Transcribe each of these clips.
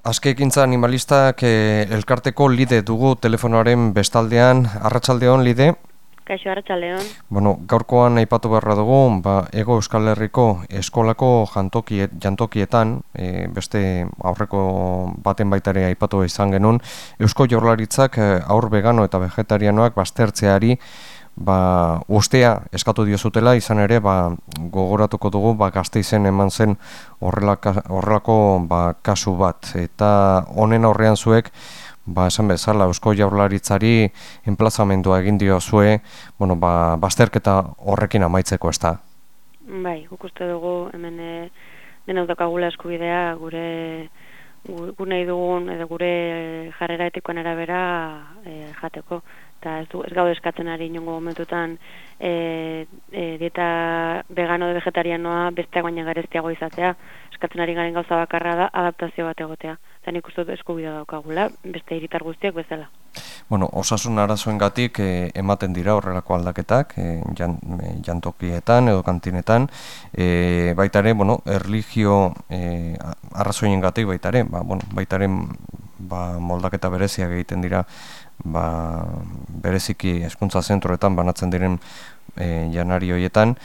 Azkekintza animalistak eh, elkarteko lide dugu telefonoaren bestaldean, arratsaldeon lide? Kaixo, arratsaldeon. Bueno, gaurkoan aipatu beharra dugu, ba, ego euskal herriko eskolako jantoki, jantokietan, e, beste aurreko baten baitare aipatu izan genuen, Eusko Jorlaritzak eh, aur vegano eta vegetarianoak baztertzeari, ba, ustea eskatu diozutela, izan ere, ba, gogoratuko dugu, ba, gazte izen eman zen horrelako ba, kasu bat. Eta honen aurrean zuek, ba, esan bezala, Eusko Jaurlaritzari enplazamendua egin dio zue, bueno, ba, bazterketa horrekin amaitzeko ez da? Bai, guk uste dugu, hemen e, dena udakagula eskubidea, gure gu nahi dugun edo gure jarrera etikoan erabera e, jateko. Eta ez, du, ez gaude eskatzen ari inongo momentutan e, e, dieta vegano de vegetarianoa besteak baina gareztiago izatea. Eskatzen ari garen gauza bakarra da adaptazio bat egotea. Eta nik uste eskubida daukagula beste hiritar guztiak bezala Bueno, osasun arazoen gatik e, ematen dira horrelako aldaketak e, jan, e, jantokietan edo kantinetan e, baitare, bueno, erligio e, arrazoien gatik baitare, ba, bueno, baitaren ba, moldaketa berezia egiten dira ba, bereziki eskuntza zentroetan banatzen diren e, janari hoietan.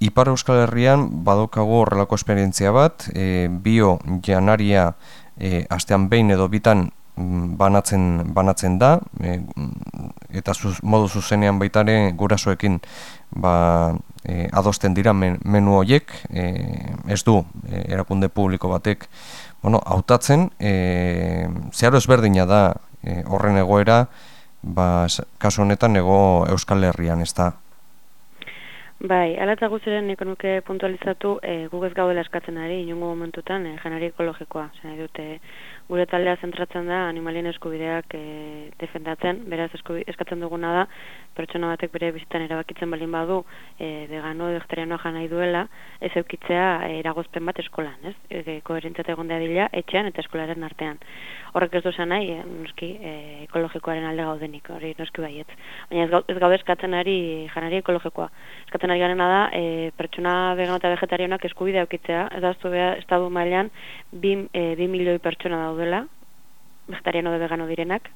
Ipar Euskal Herrian badokago horrelako esperientzia bat, e, bio janaria e, astean behin edo bitan banatzen, banatzen da, e, eta zuz, modu zuzenean baitare gurasoekin ba, e, adosten dira menu horiek, e, ez du e, erakunde publiko batek bueno, hautatzen, e, zeharo ezberdina da e, horren egoera, ba, kasu honetan ego Euskal Herrian, ez da? Bai, ala eta guziren niko nuke puntualizatu e, gugez gaudela eskatzen ari, inungo momentutan, e, janari ekologikoa. Zena dute, gure taldea zentratzen da animalien eskubideak e, defendatzen, beraz eskatzen duguna da, pertsona batek bere bizitan erabakitzen balin badu, e, vegano, vegetarianoa janai duela, ez eukitzea e, eragozpen bat eskolan, ez? E, koherentzat egondea dila, etxean eta eskolaren artean. Horrek ez du nahi, e, noski, e, ekologikoaren alde gaudenik, hori noski baietz. Baina ez gaude eskatzen ari janari ekologikoa. Eskatzen ari garena da, e, pertsona vegano eta vegetarianak eskubidea aukitzea, ez da zuztu estadu mailan, bi, e, bi milioi pertsona daudela, vegetariano de vegano direnak,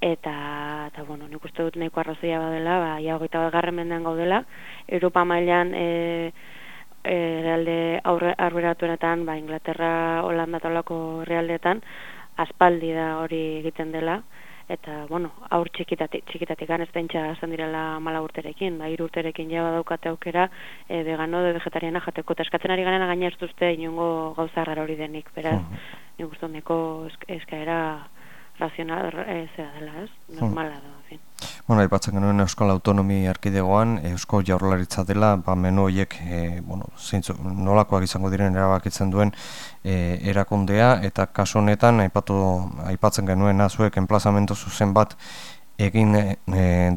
eta, eta bueno, nik uste dut nahiko arrazoia badela, ba, ia hogeita bat garren mendean gaudela, Europa mailan, e, e, realde arberatuenetan, ba, Inglaterra, Holanda talako realdeetan, aspaldi da hori egiten dela, eta bueno, aur txikitatik txikitatik gan estentza izan direla mala urterekin, ba hiru urterekin ja badaukate aukera e, vegano de vegetariana jateko. Ta eskatzen ari garen gaina ez duzte inongo gauza hori denik, beraz, uh -huh. ni eskaera razional e, dela, ez? Normala da, en fin. Bueno, aipatzen genuen Euskal Autonomi Erkidegoan, Eusko Jaurlaritza dela, ba, menu horiek e, bueno, zeintzu, nolakoak izango diren erabakitzen duen e, erakundea, eta kasu honetan, aipatu, aipatzen genuen azuek enplazamentu zuzen bat egin e,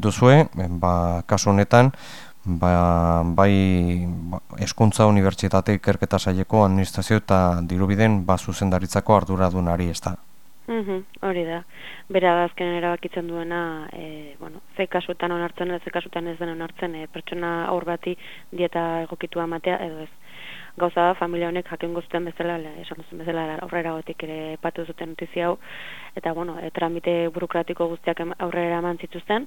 duzue, ba, kasu honetan, ba, bai ba, eskuntza unibertsitate ikerketa saieko administrazio eta dirubiden ba, zuzendaritzako arduradunari ez da. Mhm, hori da. Bera da azken erabakitzen duena, e, bueno, ze kasuetan onartzen, ze kasuetan ez den onartzen, e, pertsona aur bati dieta egokitua matea edo ez gauza da, familia honek jakin guztien bezala, esan duzen bezala, aurrera gotik ere patu zuten notizia hau, eta, bueno, e, tramite burokratiko guztiak aurrera eman zituzten,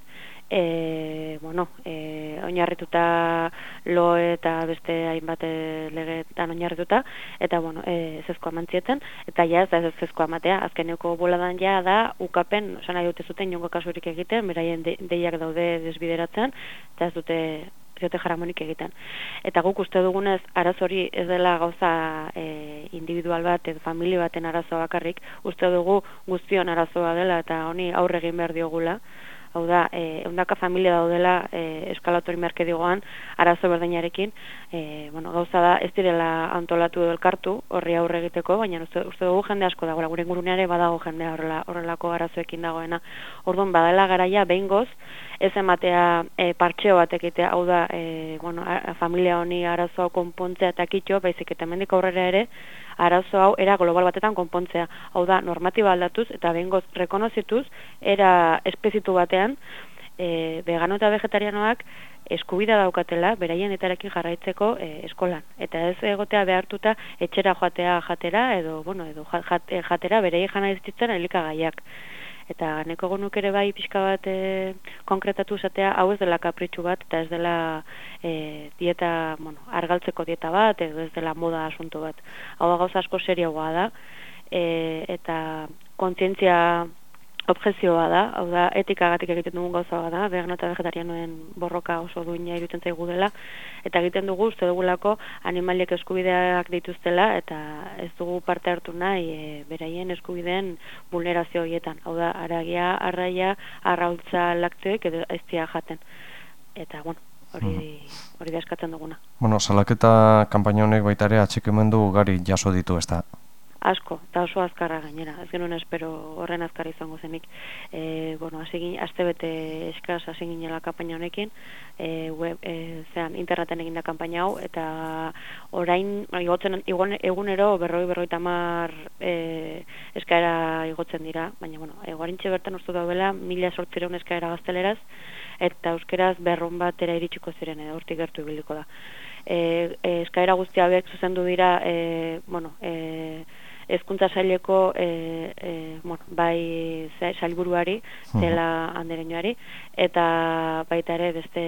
e, bueno, e, oinarrituta lo eta beste hainbat e, legetan oinarrituta, eta, bueno, e, zezkoa mantzieten, eta ja, ez da zezkoa matea, azkeneko boladan ja da, ukapen, osan nahi dute zuten, jongo kasurik egiten, beraien deiak daude desbideratzen, eta ez dute diote jaramonik egiten. Eta guk uste dugunez, arazori ez dela gauza e, individual bat, edo familia baten arazoa bakarrik, uste dugu guztion arazoa dela eta honi aurre egin behar diogula. Hau da, e, eundaka familia daudela e, eskalatori merke digoan, arazo berdinarekin, e, bueno, gauza da, ez direla antolatu edo elkartu, horri aurre egiteko, baina uste, uste dugu jende asko dagoela, gure inguruneare badago jende horrelako arazoekin dagoena. Orduan, badala garaia, behin goz, ez ematea e, partxeo bat egitea, hau da, e, bueno, a, familia honi arazo hau konpontzea eta kitxo, baizik eta mendik aurrera ere, arazo hau era global batetan konpontzea. Hau da, normatiba aldatuz eta behingoz rekonozituz, era espezitu batean, e, vegano eta vegetarianoak eskubida daukatela beraien etarekin jarraitzeko e, eskolan. Eta ez egotea behartuta etxera joatea jatera edo, bueno, edo jatera berei jana iztitzen elikagaiak eta neko gonuk ere bai pixka bat e, konkretatu zatea hau ez dela kapritxu bat eta ez dela e, dieta, bueno, argaltzeko dieta bat edo ez dela moda asunto bat. Hau gauza asko serioa da e, eta kontzientzia objezioa da, hau da, etikagatik egiten dugun gauza da, vegano eta vegetarianoen borroka oso duina irutzen zaigu dela, eta egiten dugu, uste dugulako, animaliek eskubideak dituztela, eta ez dugu parte hartu nahi, e, beraien eskubideen vulnerazio horietan, hau da, aragia, arraia, arraultza lakteoek edo ez jaten. Eta, bueno, hori, hmm. hori da eskatzen duguna. Bueno, salaketa kampaina honek baita ere atxikemendu gari jaso ditu, ez da? Asko, eta oso azkarra gainera, ez genuen espero horren azkar izango zenik. E, bueno, azte bete eskaz azegin nela kampaina honekin, e, web, e, zean, interneten egin da kampaina hau, eta orain, igotzen, igon, egunero berroi berroi tamar e, eskaera igotzen dira, baina, bueno, eguarintxe bertan ustu dauela, mila sortzireun eskaera gazteleraz, eta euskeraz berron bat era iritsiko ziren, edo hortik gertu ibiliko da. E, e, eskaera guztia bek zuzendu dira, e, bueno, e, ezkuntza saileko e, e, bueno, bai sailburuari, zela andereñoari, eta baita ere beste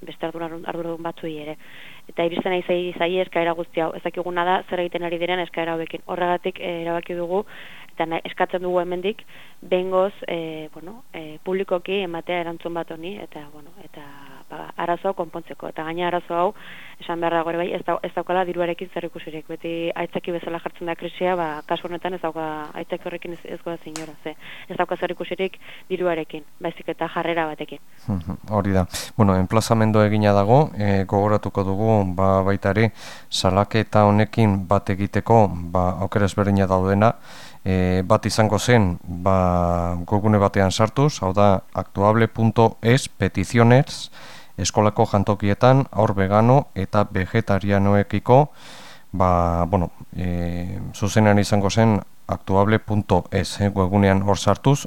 beste arduradun batzuei ere. Eta iristen nahi zai, zai eskaera guzti hau, ezakiguna da zer egiten ari diren eskaera hauekin. Horregatik e, erabaki dugu, eta eskatzen dugu hemendik, bengoz, e, bueno, e, publikoki ematea erantzun bat honi, eta, bueno, eta ba, arazo konpontzeko. Eta gaina arazo hau, esan beharra gore bai, ez, da, ez daukala diruarekin zer ikusirik. Beti aitzaki bezala jartzen da krisia, ba, kasu honetan ez dauka aitzaki horrekin ez, ez goda zinora. Ze. Ez dauka zer ikusirik diruarekin, baizik eta jarrera batekin. Hori da. Bueno, enplazamendo egina dago, e, gogoratuko dugu, ba, baita ere, salaketa honekin bat egiteko, ba, aukera ezberdina daudena, e, bat izango zen ba, gogune batean sartuz, hau da aktuable.es peticioners eskolako jantokietan aur vegano eta vegetarianoekiko ba, bueno, e, zuzenean izango zen aktuable.es e, webunean hor sartuz.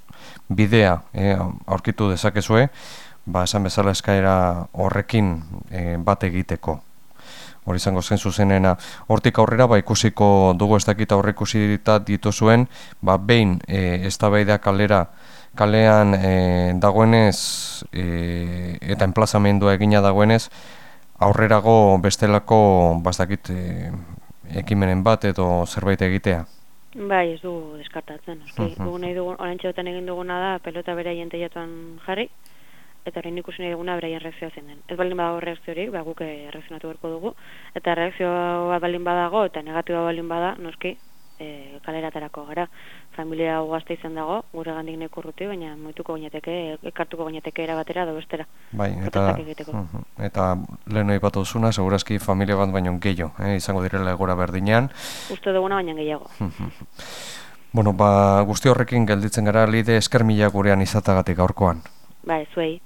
Bidea e, aurkitu dezakezue ba, esan bezala eskaera horrekin e, bat egiteko hori izango zen zuzenena. Hortik aurrera, ba, ikusiko dugu ez dakita horre ikusita dituzuen, ba, behin e, ez da kalera, kalean e, dagoenez e, eta enplazamendua egina dagoenez, aurrerago bestelako bastakit e, ekimenen bat edo zerbait egitea. Bai, ez du deskartatzen. Uh -huh. Dugu nahi dugu, egin duguna da, pelota bera jenteiatuan jarri, eta horrein ikusi nahi duguna beraien reakzioa zen den. Ez baldin badago reakzio hori, ba, guk erreakzionatu berko dugu, eta reakzioa baldin badago, eta negatiba baldin bada, noski, e, kaleratarako gara. Familia gazte izan dago, gure gandik neko urruti, baina moituko gaineteke, ekartuko gaineteke erabatera da bestera. Bai, eta, eta lehen ipatu duzuna, segurazki familia bat baino gehiago, eh, izango direla egora berdinean. Uste duguna baina gehiago. bueno, ba, guzti horrekin gelditzen gara lide esker mila gurean izatagatik gaurkoan. Bai, zuei.